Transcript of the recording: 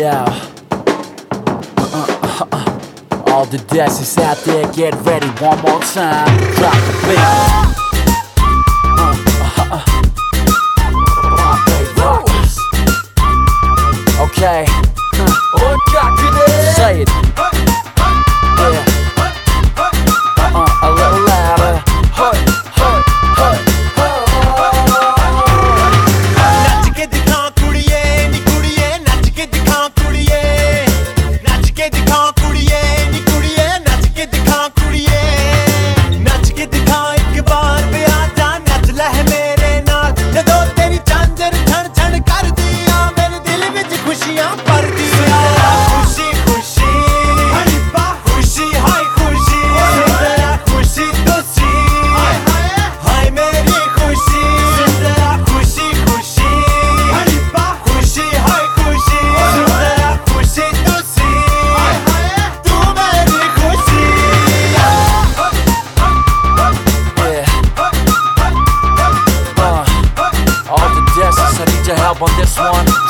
Yeah. Uh, All the dancers out there, get ready one more time. Drop the beat. Okay. Say it. on this one.